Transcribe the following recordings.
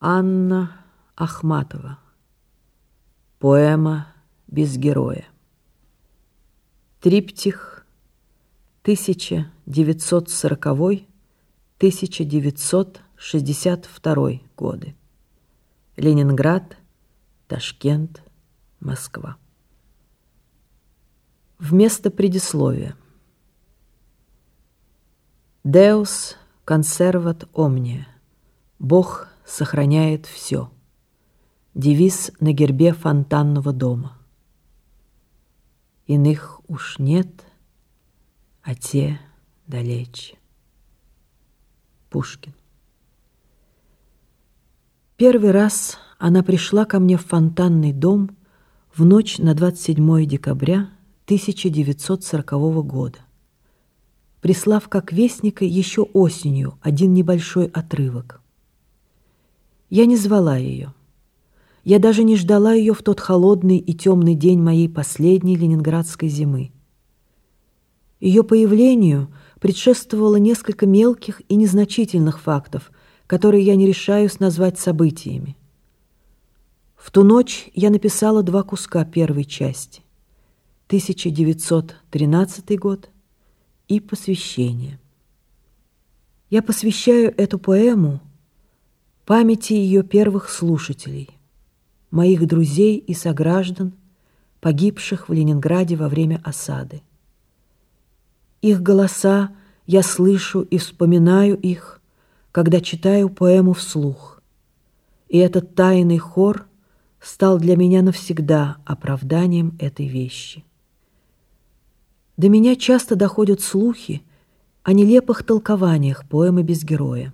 Анна Ахматова. Поэма без героя. Триптих 1940-1962 годы. Ленинград, Ташкент, Москва. Вместо предисловия. Deus conservat omnia. Бог сохраняет все. Девиз на гербе фонтанного дома. Иных уж нет, а те далече. Пушкин. Первый раз она пришла ко мне в фонтанный дом в ночь на 27 декабря 1940 года, прислав как вестника еще осенью один небольшой отрывок. Я не звала ее. Я даже не ждала ее в тот холодный и темный день моей последней ленинградской зимы. Ее появлению предшествовало несколько мелких и незначительных фактов, которые я не решаюсь назвать событиями. В ту ночь я написала два куска первой части. 1913 год и посвящение. Я посвящаю эту поэму памяти ее первых слушателей, моих друзей и сограждан, погибших в Ленинграде во время осады. Их голоса я слышу и вспоминаю их, когда читаю поэму вслух. И этот тайный хор стал для меня навсегда оправданием этой вещи. До меня часто доходят слухи о нелепых толкованиях поэмы без героя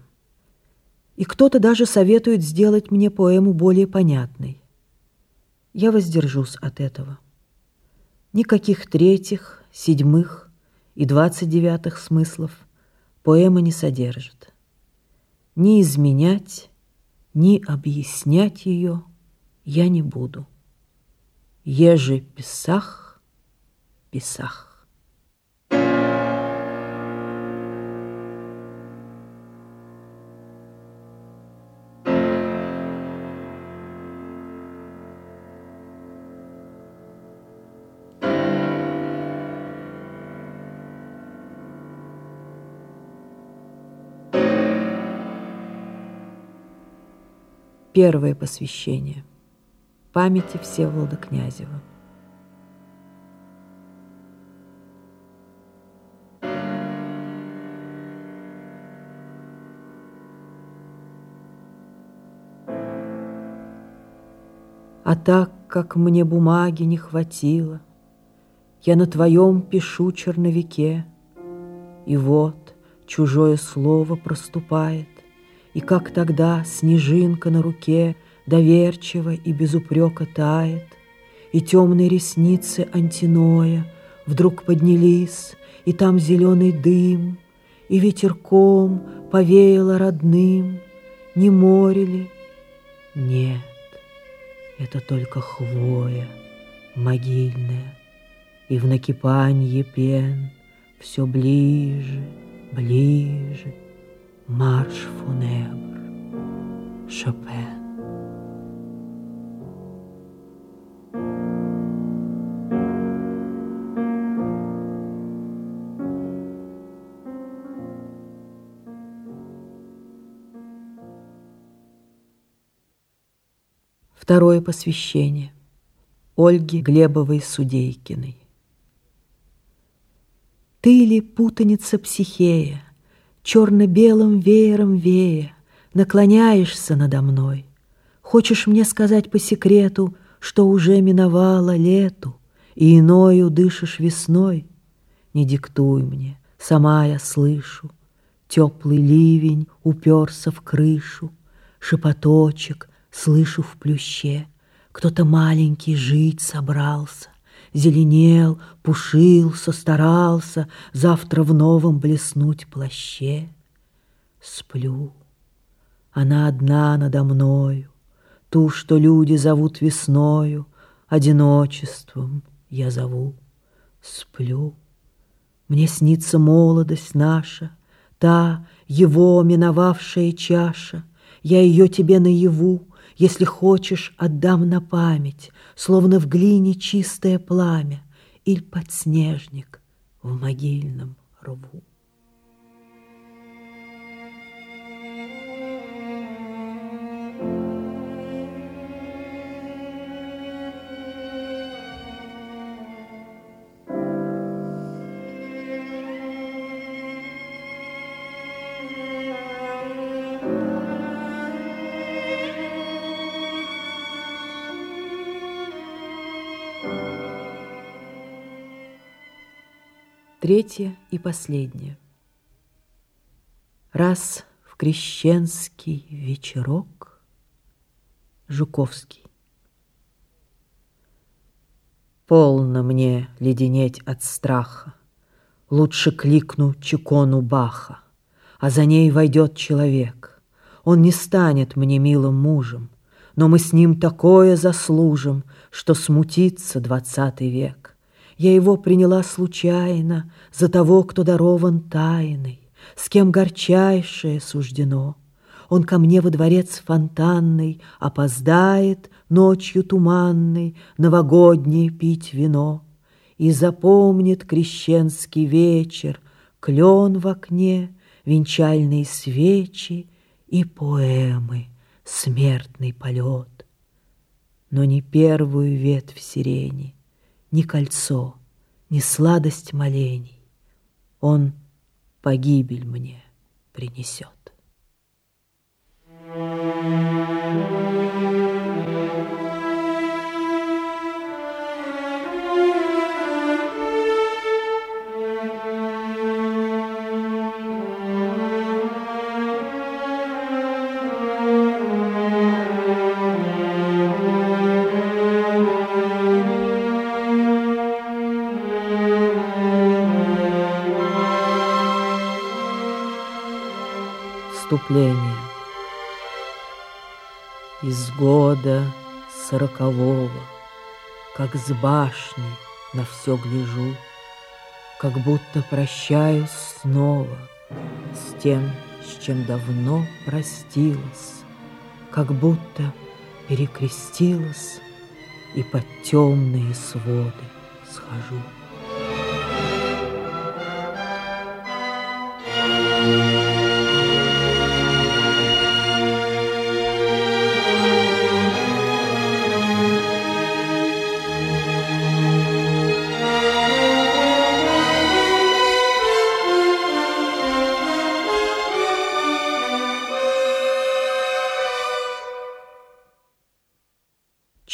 и кто-то даже советует сделать мне поэму более понятной. Я воздержусь от этого. Никаких третьих, седьмых и двадцать девятых смыслов поэма не содержит. Ни изменять, ни объяснять ее я не буду. Еже писах, писах. Первое посвящение. Памяти Всеволода Князева. А так, как мне бумаги не хватило, Я на твоем пишу черновике, И вот чужое слово проступает, и как тогда снежинка на руке Доверчиво и без упрека тает, И темные ресницы антиноя Вдруг поднялись, и там зеленый дым, И ветерком повеяло родным, Не море ли? Нет, это только хвоя могильная, И в накипанье пен все ближе, ближе, Марш фунебр. Шопен. Второе посвящение Ольги Глебовой Судейкиной. Ты ли путаница психея, черно-белым веером вея, наклоняешься надо мной. Хочешь мне сказать по секрету, что уже миновало лету, и иною дышишь весной? Не диктуй мне, сама я слышу, теплый ливень уперся в крышу, шепоточек слышу в плюще, кто-то маленький жить собрался, Зеленел, пушился, старался Завтра в новом блеснуть плаще. Сплю, она одна надо мною, Ту, что люди зовут весною, Одиночеством я зову. Сплю, мне снится молодость наша, Та, его миновавшая чаша, Я ее тебе наяву, если хочешь, отдам на память, Словно в глине чистое пламя Иль подснежник в могильном рву. Третье и последнее. Раз в крещенский вечерок Жуковский. Полно мне леденеть от страха, Лучше кликну чекону Баха, А за ней войдет человек. Он не станет мне милым мужем, Но мы с ним такое заслужим, Что смутится двадцатый век. Я его приняла случайно За того, кто дарован тайной, С кем горчайшее суждено. Он ко мне во дворец фонтанный Опоздает ночью туманной Новогоднее пить вино И запомнит крещенский вечер Клен в окне, венчальные свечи И поэмы смертный полет. Но не первую ветвь сирени — ни кольцо, ни сладость молений. Он погибель мне принесет. Вступление. Из года сорокового, Как с башни на все гляжу, Как будто прощаюсь снова С тем, с чем давно простилась, Как будто перекрестилась И под темные своды схожу.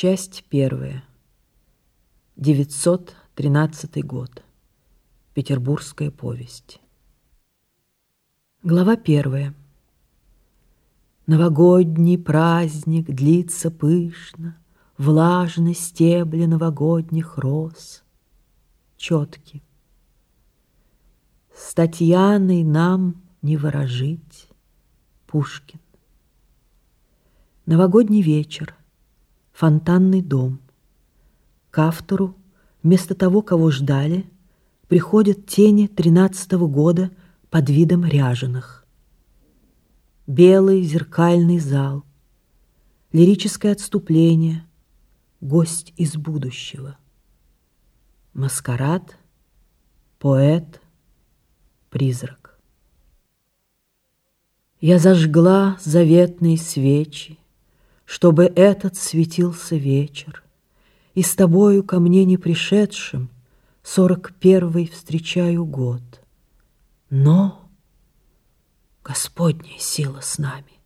Часть первая. 913 год. Петербургская повесть. Глава первая. Новогодний праздник длится пышно, Влажны стебли новогодних роз. Четки. С Татьяной нам не выражить. Пушкин. Новогодний вечер фонтанный дом. К автору, вместо того, кого ждали, приходят тени тринадцатого года под видом ряженых. Белый зеркальный зал, лирическое отступление, гость из будущего. Маскарад, поэт, призрак. Я зажгла заветные свечи, чтобы этот светился вечер, И с тобою ко мне не пришедшим Сорок первый встречаю год. Но Господняя сила с нами.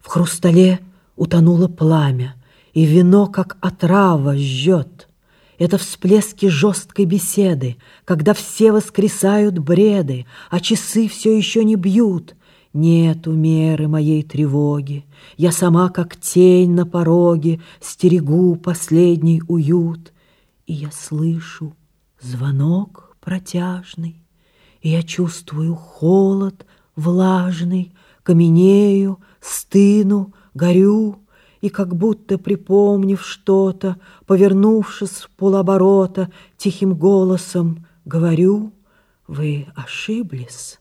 В хрустале утонуло пламя, И вино, как отрава, жжет. Это всплески жесткой беседы, Когда все воскресают бреды, А часы все еще не бьют — Нету меры моей тревоги, Я сама, как тень на пороге, Стерегу последний уют. И я слышу звонок протяжный, И я чувствую холод влажный, Каменею, стыну, горю, И как будто припомнив что-то, Повернувшись в полоборота, Тихим голосом говорю, Вы ошиблись.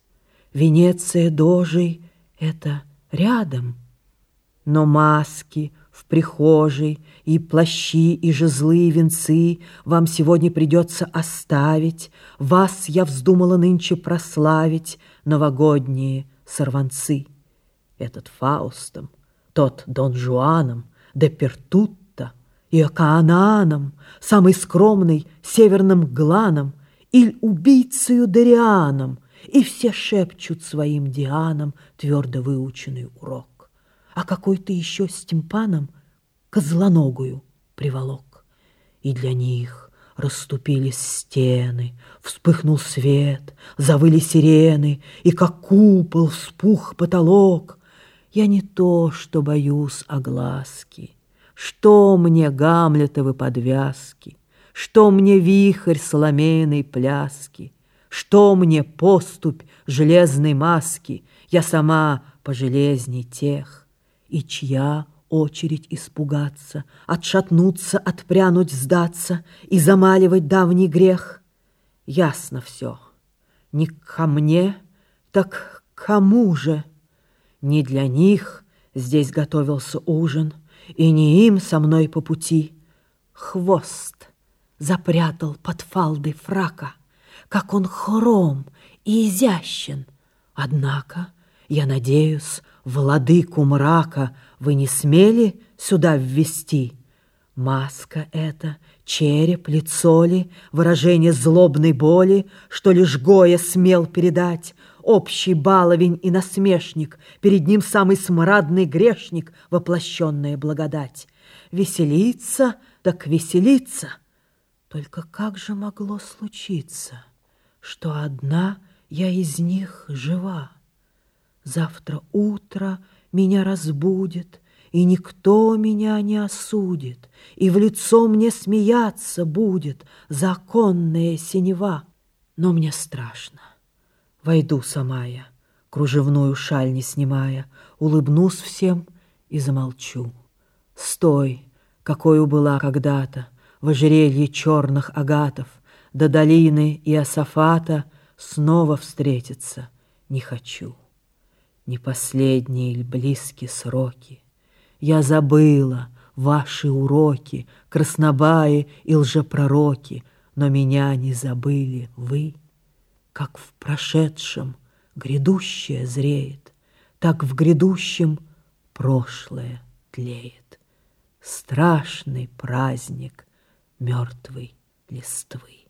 Венеция дожей — это рядом. Но маски в прихожей и плащи, и жезлы, и венцы Вам сегодня придется оставить. Вас я вздумала нынче прославить, Новогодние сорванцы. Этот Фаустом, тот Дон Жуаном, де Пертутто и Акаананом, Самый скромный северным гланом, Иль убийцею Дарианом, И все шепчут своим Дианам Твердо выученный урок а какой-то еще с тимпаном козлоногую приволок. И для них расступились стены, вспыхнул свет, завыли сирены, и как купол вспух потолок. Я не то, что боюсь огласки, что мне гамлетовы подвязки, что мне вихрь соломейной пляски, что мне поступь железной маски, я сама пожелезней тех, и чья очередь испугаться, Отшатнуться, отпрянуть, сдаться И замаливать давний грех? Ясно все. Не ко мне, так кому же? Не для них здесь готовился ужин, И не им со мной по пути. Хвост запрятал под фалдой фрака, Как он хром и изящен. Однако, я надеюсь, владыку мрака вы не смели сюда ввести? Маска эта, череп, лицо ли, выражение злобной боли, что лишь Гоя смел передать, общий баловень и насмешник, перед ним самый смрадный грешник, воплощенная благодать. Веселиться, так веселиться. Только как же могло случиться, что одна я из них жива? Завтра утро меня разбудит, И никто меня не осудит, И в лицо мне смеяться будет Законная синева. Но мне страшно. Войду сама я, Кружевную шаль не снимая, Улыбнусь всем и замолчу. Стой, какой была когда-то, В ожерелье черных агатов, До долины и Асафата Снова встретиться не хочу не последние ль близкие сроки. Я забыла ваши уроки, краснобаи и лжепророки, но меня не забыли вы. Как в прошедшем грядущее зреет, так в грядущем прошлое тлеет. Страшный праздник мертвой листвы.